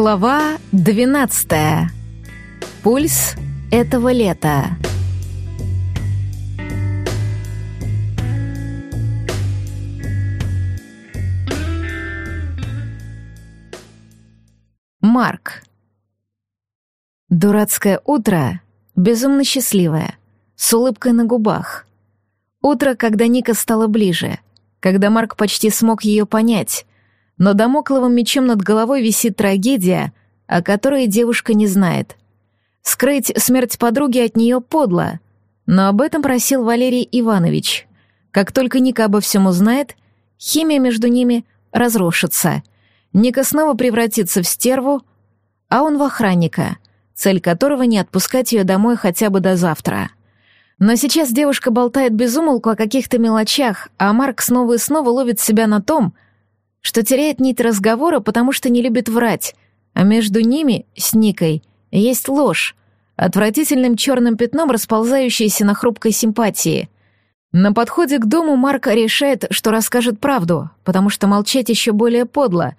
Глава 12. Пульс этого лета. Марк. Дурацкое утро, безумно счастливое, с улыбкой на губах. Утро, когда Ника стала ближе, когда Марк почти смог ее понять, но домокловым мечом над головой висит трагедия, о которой девушка не знает. Скрыть смерть подруги от нее подло, но об этом просил Валерий Иванович. Как только Ника обо всем узнает, химия между ними разрушится. Ника снова превратится в стерву, а он в охранника, цель которого не отпускать ее домой хотя бы до завтра. Но сейчас девушка болтает без умолку о каких-то мелочах, а Марк снова и снова ловит себя на том, что теряет нить разговора, потому что не любит врать, а между ними, с Никой, есть ложь, отвратительным черным пятном, расползающаяся на хрупкой симпатии. На подходе к дому Марк решает, что расскажет правду, потому что молчать еще более подло.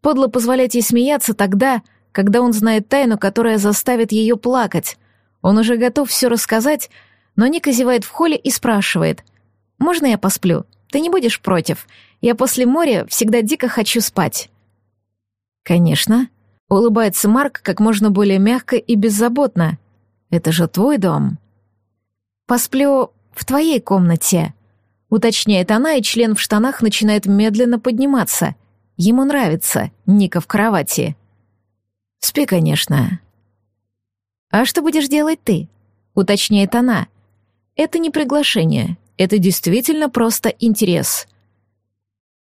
Подло позволять ей смеяться тогда, когда он знает тайну, которая заставит ее плакать. Он уже готов все рассказать, но Ника зевает в холле и спрашивает. «Можно я посплю? Ты не будешь против? Я после моря всегда дико хочу спать». «Конечно», — улыбается Марк как можно более мягко и беззаботно. «Это же твой дом». «Посплю в твоей комнате», — уточняет она, и член в штанах начинает медленно подниматься. Ему нравится Ника в кровати. «Спи, конечно». «А что будешь делать ты?» — уточняет она. «Это не приглашение, это действительно просто интерес».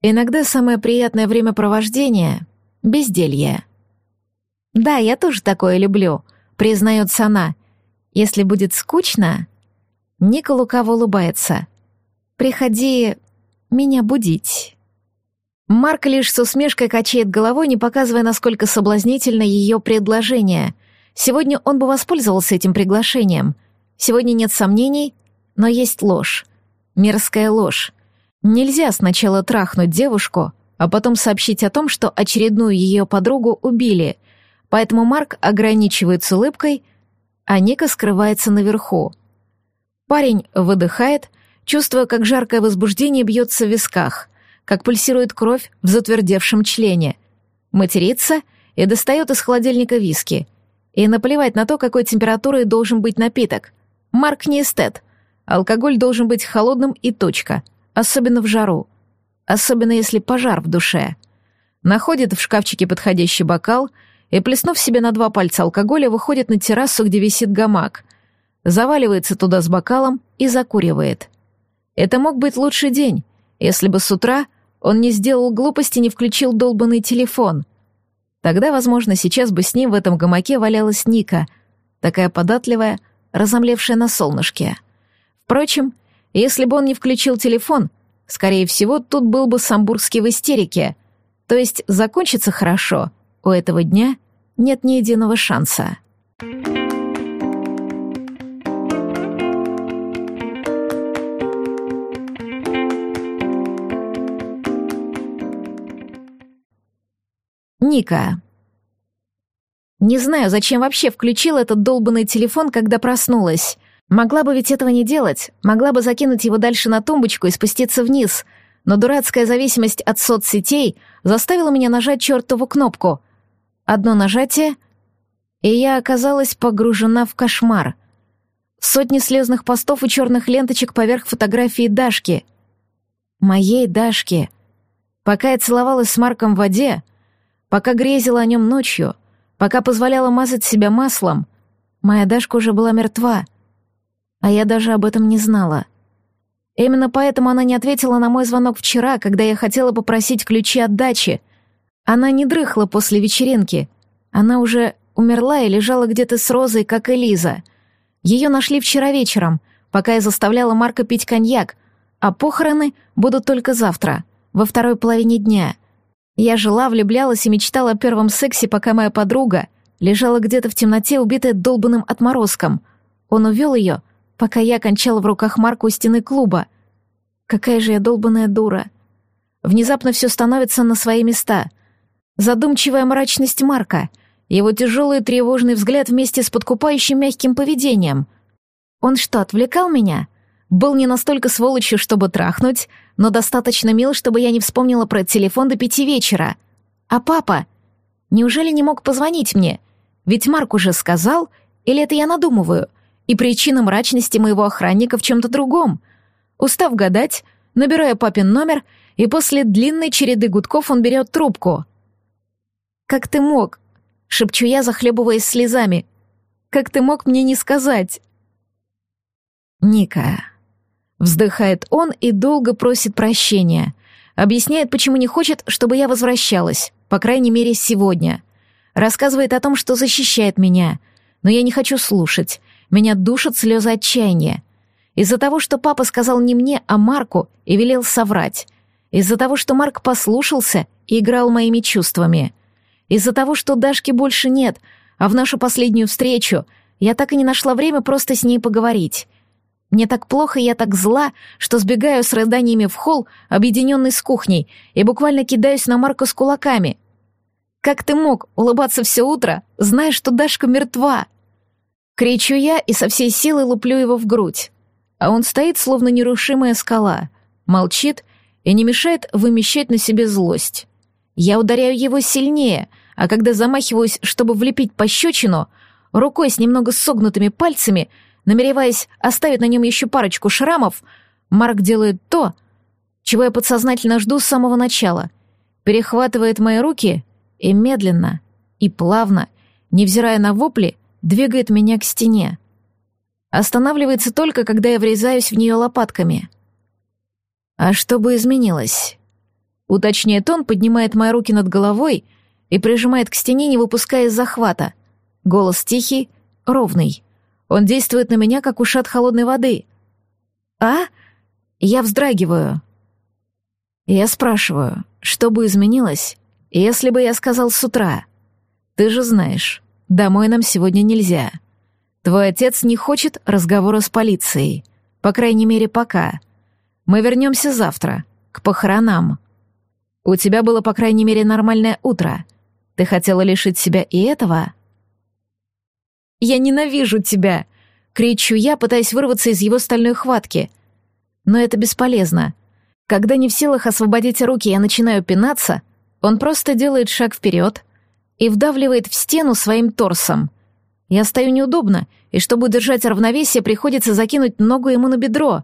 Иногда самое приятное времяпровождение — безделье. «Да, я тоже такое люблю», — признается она. «Если будет скучно...» Ника лукаво улыбается. «Приходи меня будить». Марк лишь с усмешкой качает головой, не показывая, насколько соблазнительно ее предложение. Сегодня он бы воспользовался этим приглашением. Сегодня нет сомнений, но есть ложь. Мерзкая ложь. Нельзя сначала трахнуть девушку, а потом сообщить о том, что очередную ее подругу убили, поэтому Марк ограничивается улыбкой, а Ника скрывается наверху. Парень выдыхает, чувствуя, как жаркое возбуждение бьется в висках, как пульсирует кровь в затвердевшем члене, матерится и достает из холодильника виски. И наплевать на то, какой температурой должен быть напиток. Марк не эстет. Алкоголь должен быть холодным и точка — особенно в жару, особенно если пожар в душе. Находит в шкафчике подходящий бокал и, плеснув себе на два пальца алкоголя, выходит на террасу, где висит гамак, заваливается туда с бокалом и закуривает. Это мог быть лучший день, если бы с утра он не сделал глупости, не включил долбанный телефон. Тогда, возможно, сейчас бы с ним в этом гамаке валялась Ника, такая податливая, разомлевшая на солнышке. Впрочем, если бы он не включил телефон, скорее всего, тут был бы Самбургский в истерике. То есть закончится хорошо. У этого дня нет ни единого шанса. Ника. Не знаю, зачем вообще включил этот долбанный телефон, когда проснулась. Могла бы ведь этого не делать, могла бы закинуть его дальше на тумбочку и спуститься вниз, но дурацкая зависимость от соцсетей заставила меня нажать чертову кнопку. Одно нажатие, и я оказалась погружена в кошмар. Сотни слезных постов и черных ленточек поверх фотографии Дашки. Моей Дашки. Пока я целовалась с Марком в воде, пока грезила о нем ночью, пока позволяла мазать себя маслом, моя Дашка уже была мертва — а я даже об этом не знала. Именно поэтому она не ответила на мой звонок вчера, когда я хотела попросить ключи от дачи. Она не дрыхла после вечеринки. Она уже умерла и лежала где-то с Розой, как Элиза. Ее нашли вчера вечером, пока я заставляла Марка пить коньяк, а похороны будут только завтра, во второй половине дня. Я жила, влюблялась и мечтала о первом сексе, пока моя подруга лежала где-то в темноте, убитая долбанным отморозком. Он увел ее, пока я кончала в руках Марку стены клуба. Какая же я долбаная дура. Внезапно все становится на свои места. Задумчивая мрачность Марка, его тяжелый тревожный взгляд вместе с подкупающим мягким поведением. Он что, отвлекал меня? Был не настолько сволочью, чтобы трахнуть, но достаточно мил, чтобы я не вспомнила про телефон до пяти вечера. А папа? Неужели не мог позвонить мне? Ведь Марк уже сказал, или это я надумываю? И причина мрачности моего охранника в чем-то другом. Устав гадать, набираю папин номер, и после длинной череды гудков он берет трубку. «Как ты мог?» — шепчу я, захлебываясь слезами. «Как ты мог мне не сказать?» «Ника», Вздыхает он и долго просит прощения. Объясняет, почему не хочет, чтобы я возвращалась, по крайней мере, сегодня. Рассказывает о том, что защищает меня. Но я не хочу слушать. Меня душат слезы отчаяния. Из-за того, что папа сказал не мне, а Марку и велел соврать. Из-за того, что Марк послушался и играл моими чувствами. Из-за того, что Дашки больше нет, а в нашу последнюю встречу я так и не нашла время просто с ней поговорить. Мне так плохо, я так зла, что сбегаю с рыданиями в холл, объединенный с кухней, и буквально кидаюсь на Марка с кулаками. «Как ты мог улыбаться все утро, зная, что Дашка мертва?» Кричу я и со всей силы луплю его в грудь. А он стоит, словно нерушимая скала, молчит и не мешает вымещать на себе злость. Я ударяю его сильнее, а когда замахиваюсь, чтобы влепить пощечину, рукой с немного согнутыми пальцами — намереваясь оставить на нем еще парочку шрамов, Марк делает то, чего я подсознательно жду с самого начала. Перехватывает мои руки и медленно, и плавно, невзирая на вопли, двигает меня к стене. Останавливается только, когда я врезаюсь в нее лопатками. «А что бы изменилось?» Уточняет он, поднимает мои руки над головой и прижимает к стене, не выпуская из захвата. Голос тихий, ровный. Он действует на меня, как ушат холодной воды. А? Я вздрагиваю. Я спрашиваю, что бы изменилось, если бы я сказал с утра? Ты же знаешь, домой нам сегодня нельзя. Твой отец не хочет разговора с полицией. По крайней мере, пока. Мы вернемся завтра, к похоронам. У тебя было, по крайней мере, нормальное утро. Ты хотела лишить себя и этого?» «Я ненавижу тебя!» — кричу я, пытаясь вырваться из его стальной хватки. Но это бесполезно. Когда не в силах освободить руки, я начинаю пинаться, он просто делает шаг вперед и вдавливает в стену своим торсом. Я стою неудобно, и чтобы удержать равновесие, приходится закинуть ногу ему на бедро.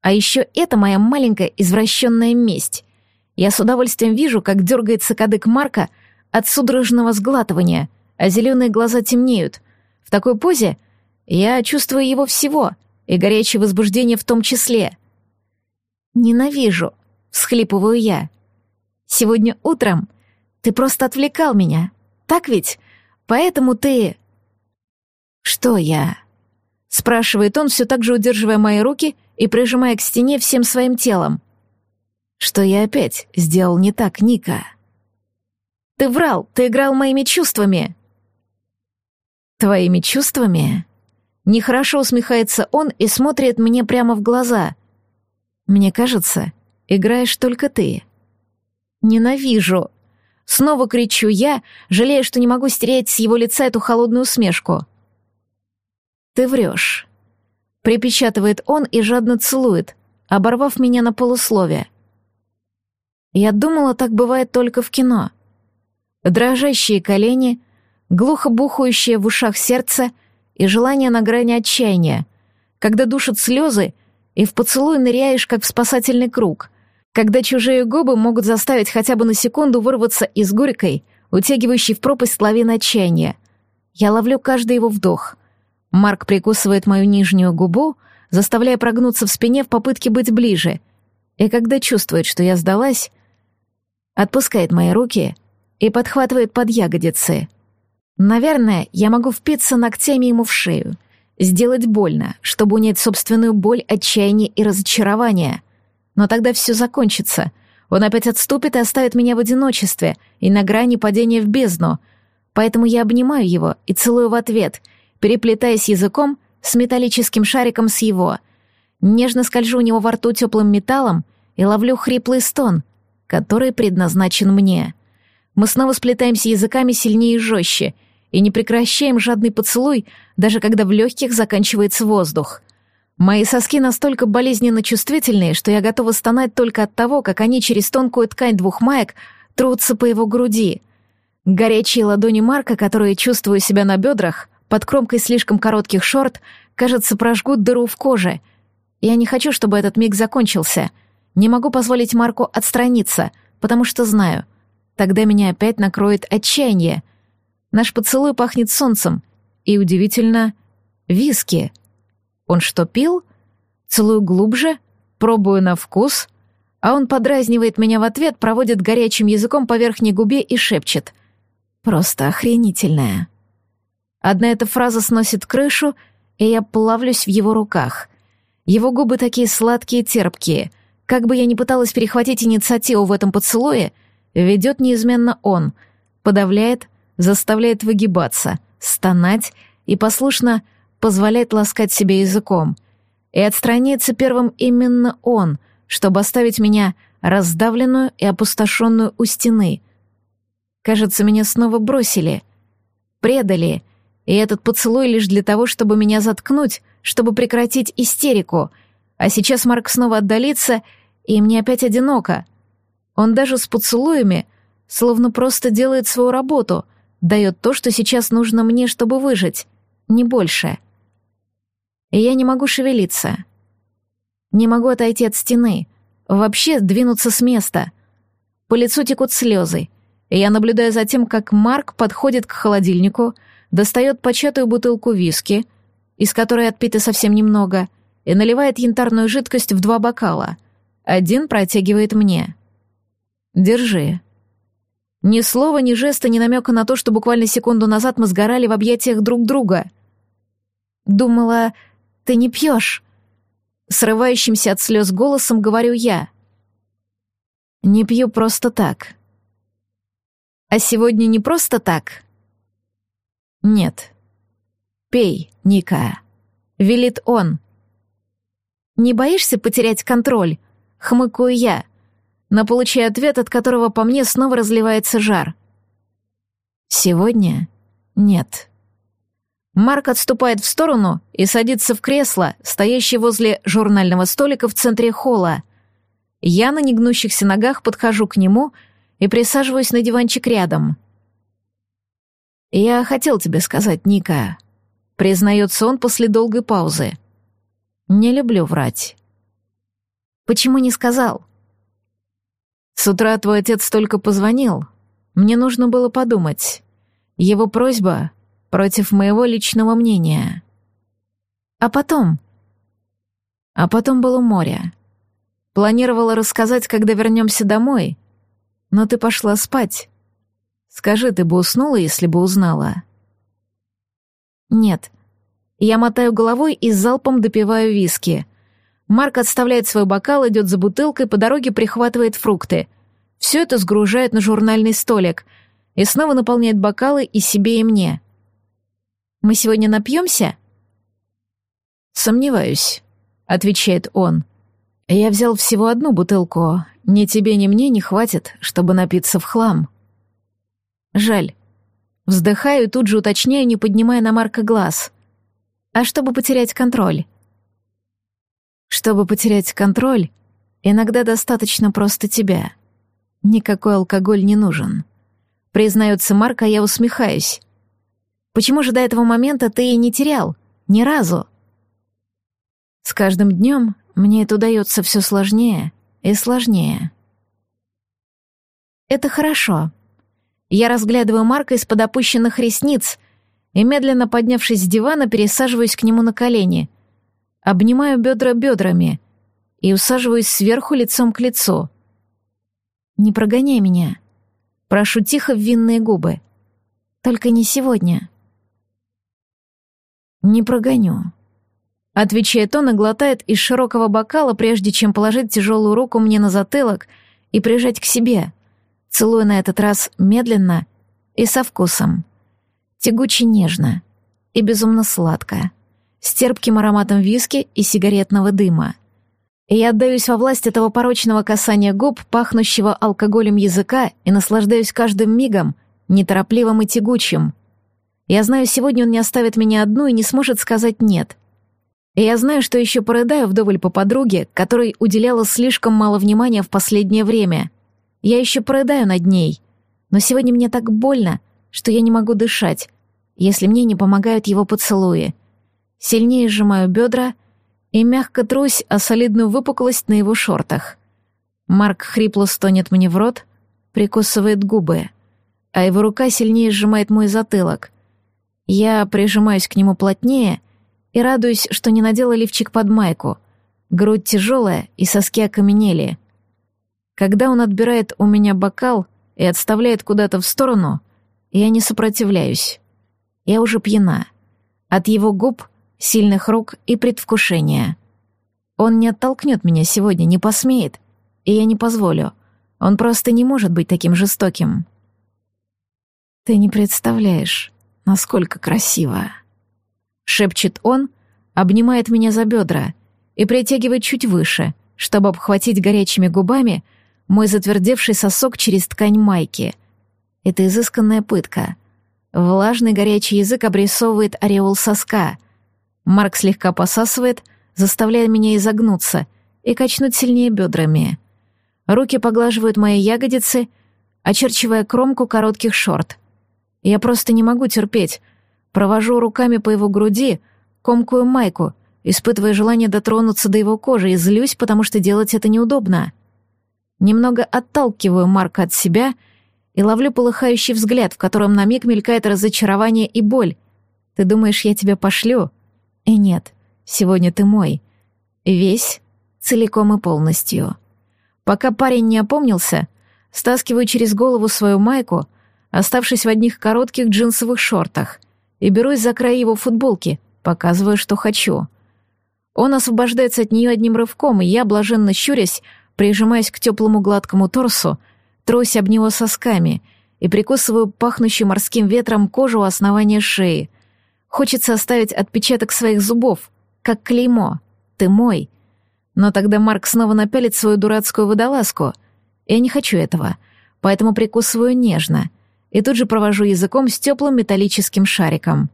А еще это моя маленькая извращенная месть. Я с удовольствием вижу, как дергается кадык Марка от судорожного сглатывания — а зеленые глаза темнеют. В такой позе я чувствую его всего, и горячее возбуждение в том числе. «Ненавижу», — всхлипываю я. «Сегодня утром ты просто отвлекал меня, так ведь? Поэтому ты...» «Что я?» — спрашивает он, все так же удерживая мои руки и прижимая к стене всем своим телом. «Что я опять сделал не так, Ника?» «Ты врал, ты играл моими чувствами!» «Твоими чувствами?» Нехорошо усмехается он и смотрит мне прямо в глаза. «Мне кажется, играешь только ты». «Ненавижу!» Снова кричу я, жалея, что не могу стереть с его лица эту холодную усмешку. «Ты врешь», — припечатывает он и жадно целует, оборвав меня на полусловие. Я думала, так бывает только в кино. Дрожащие колени, глухо бухающее в ушах сердце и желание на грани отчаяния, когда душат слезы и в поцелуй ныряешь, как в спасательный круг, когда чужие губы могут заставить хотя бы на секунду вырваться из горькой, утягивающей в пропасть лавины отчаяния. Я ловлю каждый его вдох. Марк прикусывает мою нижнюю губу, заставляя прогнуться в спине в попытке быть ближе, и когда чувствует, что я сдалась, отпускает мои руки и подхватывает под ягодицы — Наверное, я могу впиться ногтями ему в шею, сделать больно, чтобы унять собственную боль, отчаяние и разочарование. Но тогда все закончится. Он опять отступит и оставит меня в одиночестве и на грани падения в бездну. Поэтому я обнимаю его и целую в ответ, переплетаясь языком с металлическим шариком с его. Нежно скольжу у него во рту теплым металлом и ловлю хриплый стон, который предназначен мне. Мы снова сплетаемся языками сильнее и жестче, и не прекращаем жадный поцелуй, даже когда в легких заканчивается воздух. Мои соски настолько болезненно чувствительные, что я готова стонать только от того, как они через тонкую ткань двух маек трутся по его груди. Горячие ладони Марка, которые чувствую себя на бедрах, под кромкой слишком коротких шорт, кажется, прожгут дыру в коже. Я не хочу, чтобы этот миг закончился. Не могу позволить Марку отстраниться, потому что знаю, тогда меня опять накроет отчаяние. Наш поцелуй пахнет солнцем и, удивительно, виски — он что, пил? Целую глубже, пробую на вкус, а он подразнивает меня в ответ, проводит горячим языком по верхней губе и шепчет. Просто охренительная. Одна эта фраза сносит крышу, и я плавлюсь в его руках. Его губы такие сладкие и терпкие. Как бы я ни пыталась перехватить инициативу в этом поцелуе, ведет неизменно он. Подавляет, заставляет выгибаться, стонать и послушно позволяет ласкать себе языком. И отстранится первым именно он, чтобы оставить меня раздавленную и опустошенную у стены. Кажется, меня снова бросили, предали, и этот поцелуй лишь для того, чтобы меня заткнуть, чтобы прекратить истерику. А сейчас Марк снова отдалится, и мне опять одиноко. Он даже с поцелуями словно просто делает свою работу, дает то, что сейчас нужно мне, чтобы выжить, не больше и я не могу шевелиться. Не могу отойти от стены, вообще двинуться с места. По лицу текут слезы, и я наблюдаю за тем, как Марк подходит к холодильнику, достает початую бутылку виски, из которой отпито совсем немного, и наливает янтарную жидкость в два бокала. Один протягивает мне. «Держи». Ни слова, ни жеста, ни намека на то, что буквально секунду назад мы сгорали в объятиях друг друга. Думала, ты не пьешь!» Срывающимся от слез голосом говорю я. «Не пью просто так». «А сегодня не просто так?» «Нет». «Пей, Ника», — велит он. «Не боишься потерять контроль?» — хмыкаю я, но получаю ответ, от которого по мне снова разливается жар. «Сегодня нет». Марк отступает в сторону и садится в кресло, стоящее возле журнального столика в центре холла. Я на негнущихся ногах подхожу к нему и присаживаюсь на диванчик рядом. «Я хотел тебе сказать, Ника», — признается он после долгой паузы. «Не люблю врать». «Почему не сказал?» «С утра твой отец только позвонил. Мне нужно было подумать. Его просьба против моего личного мнения. А потом? А потом было море. Планировала рассказать, когда вернемся домой, но ты пошла спать. Скажи, ты бы уснула, если бы узнала? Нет. Я мотаю головой и залпом допиваю виски. Марк отставляет свой бокал, идет за бутылкой, по дороге прихватывает фрукты. Все это сгружает на журнальный столик и снова наполняет бокалы и себе, и мне. Мы сегодня напьемся?» «Сомневаюсь», — отвечает он. «Я взял всего одну бутылку. Ни тебе, ни мне не хватит, чтобы напиться в хлам». «Жаль». Вздыхаю и тут же уточняю, не поднимая на Марка глаз. «А чтобы потерять контроль?» «Чтобы потерять контроль, иногда достаточно просто тебя. Никакой алкоголь не нужен». Признается Марк, а я усмехаюсь. Почему же до этого момента ты и не терял? Ни разу?» «С каждым днем мне это удается все сложнее и сложнее». «Это хорошо». Я разглядываю Марка из-под опущенных ресниц и, медленно поднявшись с дивана, пересаживаюсь к нему на колени, обнимаю бедра бедрами и усаживаюсь сверху лицом к лицу. «Не прогоняй меня», прошу тихо в винные губы. «Только не сегодня». «Не прогоню», — отвечает он и глотает из широкого бокала, прежде чем положить тяжелую руку мне на затылок и прижать к себе, целуя на этот раз медленно и со вкусом. Тягуче нежно и безумно сладко, с терпким ароматом виски и сигаретного дыма. И я отдаюсь во власть этого порочного касания губ, пахнущего алкоголем языка, и наслаждаюсь каждым мигом, неторопливым и тягучим. Я знаю, сегодня он не оставит меня одну и не сможет сказать «нет». И я знаю, что еще порыдаю вдоволь по подруге, которой уделяла слишком мало внимания в последнее время. Я еще порыдаю над ней. Но сегодня мне так больно, что я не могу дышать, если мне не помогают его поцелуи. Сильнее сжимаю бедра и мягко трусь о солидную выпуклость на его шортах. Марк хрипло стонет мне в рот, прикусывает губы, а его рука сильнее сжимает мой затылок. Я прижимаюсь к нему плотнее и радуюсь, что не надела лифчик под майку. Грудь тяжелая и соски окаменели. Когда он отбирает у меня бокал и отставляет куда-то в сторону, я не сопротивляюсь. Я уже пьяна. От его губ, сильных рук и предвкушения. Он не оттолкнет меня сегодня, не посмеет, и я не позволю. Он просто не может быть таким жестоким. Ты не представляешь, насколько красиво. Шепчет он, обнимает меня за бедра и притягивает чуть выше, чтобы обхватить горячими губами мой затвердевший сосок через ткань майки. Это изысканная пытка. Влажный горячий язык обрисовывает ореол соска. Марк слегка посасывает, заставляя меня изогнуться и качнуть сильнее бедрами. Руки поглаживают мои ягодицы, очерчивая кромку коротких шорт. Я просто не могу терпеть, Провожу руками по его груди, комкую майку, испытывая желание дотронуться до его кожи и злюсь, потому что делать это неудобно. Немного отталкиваю Марка от себя и ловлю полыхающий взгляд, в котором на миг мелькает разочарование и боль. Ты думаешь, я тебя пошлю? И нет, сегодня ты мой. Весь, целиком и полностью. Пока парень не опомнился, стаскиваю через голову свою майку, оставшись в одних коротких джинсовых шортах — и берусь за край его футболки, показывая, что хочу. Он освобождается от нее одним рывком, и я, блаженно щурясь, прижимаясь к теплому гладкому торсу, трусь об него сосками и прикусываю пахнущий морским ветром кожу у основания шеи. Хочется оставить отпечаток своих зубов, как клеймо. «Ты мой». Но тогда Марк снова напялит свою дурацкую водолазку. Я не хочу этого, поэтому прикусываю нежно — и тут же провожу языком с теплым металлическим шариком.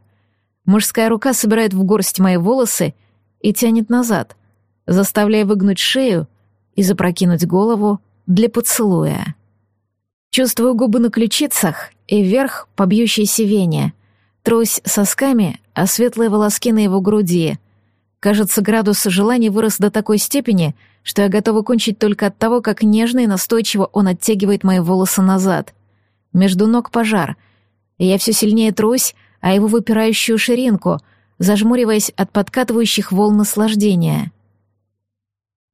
Мужская рука собирает в горсть мои волосы и тянет назад, заставляя выгнуть шею и запрокинуть голову для поцелуя. Чувствую губы на ключицах и вверх побьющейся вене, трусь сосками, а светлые волоски на его груди. Кажется, градус желания вырос до такой степени, что я готова кончить только от того, как нежно и настойчиво он оттягивает мои волосы назад — между ног пожар. Я все сильнее трусь, а его выпирающую ширинку, зажмуриваясь от подкатывающих волн наслаждения.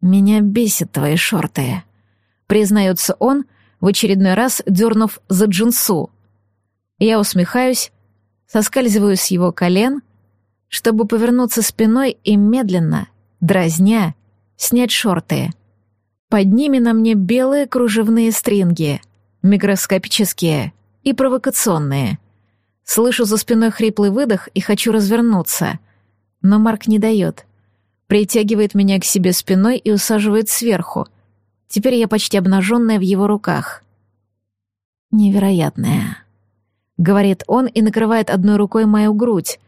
«Меня бесит твои шорты», — признается он, в очередной раз дернув за джинсу. Я усмехаюсь, соскальзываю с его колен, чтобы повернуться спиной и медленно, дразня, снять шорты. Под ними на мне белые кружевные стринги — микроскопические и провокационные. Слышу за спиной хриплый выдох и хочу развернуться. Но Марк не дает. Притягивает меня к себе спиной и усаживает сверху. Теперь я почти обнаженная в его руках. «Невероятная», — говорит он и накрывает одной рукой мою грудь,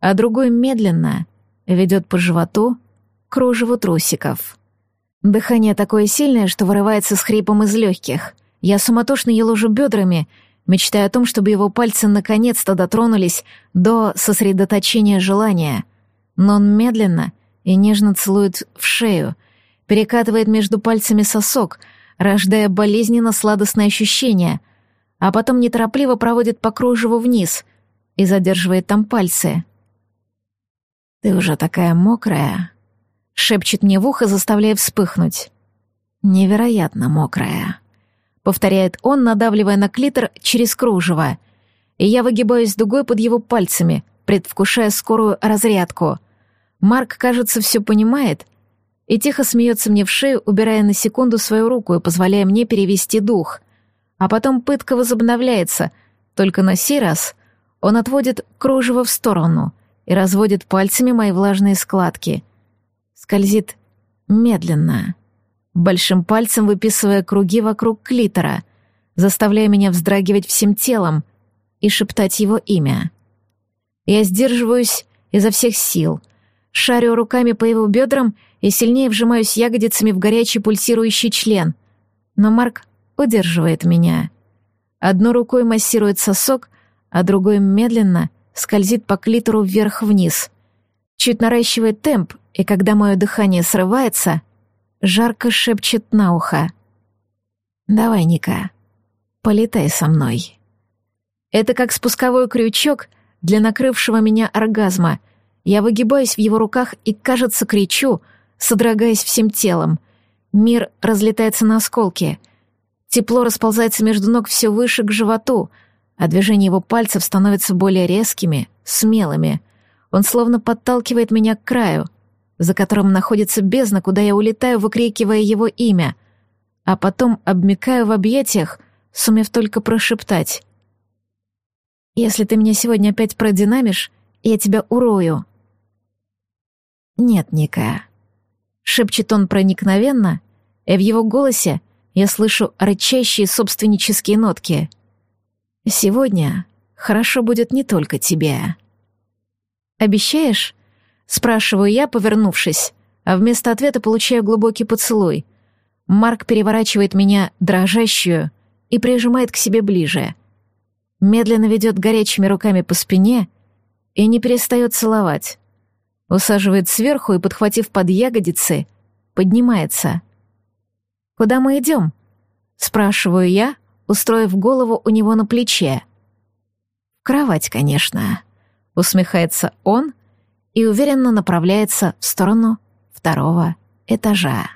а другой медленно ведет по животу кружеву трусиков. Дыхание такое сильное, что вырывается с хрипом из легких — я суматошно еложу бедрами, мечтая о том, чтобы его пальцы наконец-то дотронулись до сосредоточения желания. Но он медленно и нежно целует в шею, перекатывает между пальцами сосок, рождая болезненно-сладостное ощущение, а потом неторопливо проводит по кружеву вниз и задерживает там пальцы. «Ты уже такая мокрая», — шепчет мне в ухо, заставляя вспыхнуть. «Невероятно мокрая» повторяет он, надавливая на клитор через кружево. И я выгибаюсь дугой под его пальцами, предвкушая скорую разрядку. Марк, кажется, все понимает и тихо смеется мне в шею, убирая на секунду свою руку и позволяя мне перевести дух. А потом пытка возобновляется, только на сей раз он отводит кружево в сторону и разводит пальцами мои влажные складки. Скользит Медленно. Большим пальцем выписывая круги вокруг клитора, заставляя меня вздрагивать всем телом и шептать его имя. Я сдерживаюсь изо всех сил, шарю руками по его бедрам и сильнее вжимаюсь ягодицами в горячий пульсирующий член. Но Марк удерживает меня. Одной рукой массирует сосок, а другой медленно скользит по клитору вверх-вниз. Чуть наращивает темп, и когда мое дыхание срывается, жарко шепчет на ухо. «Давай, Ника, полетай со мной». Это как спусковой крючок для накрывшего меня оргазма. Я выгибаюсь в его руках и, кажется, кричу, содрогаясь всем телом. Мир разлетается на осколки. Тепло расползается между ног все выше к животу, а движения его пальцев становятся более резкими, смелыми. Он словно подталкивает меня к краю, за которым находится бездна, куда я улетаю, выкрикивая его имя, а потом обмикаю в объятиях, сумев только прошептать если ты меня сегодня опять продинамишь, я тебя урою». «Нет, Ника», — шепчет он проникновенно, и в его голосе я слышу рычащие собственнические нотки. «Сегодня хорошо будет не только тебе». «Обещаешь?» — спрашиваю я, повернувшись, а вместо ответа получаю глубокий поцелуй. Марк переворачивает меня дрожащую и прижимает к себе ближе — медленно ведет горячими руками по спине и не перестает целовать. Усаживает сверху и, подхватив под ягодицы, поднимается. «Куда мы идем?» — спрашиваю я, устроив голову у него на плече. «В кровать, конечно», — усмехается он и уверенно направляется в сторону второго этажа.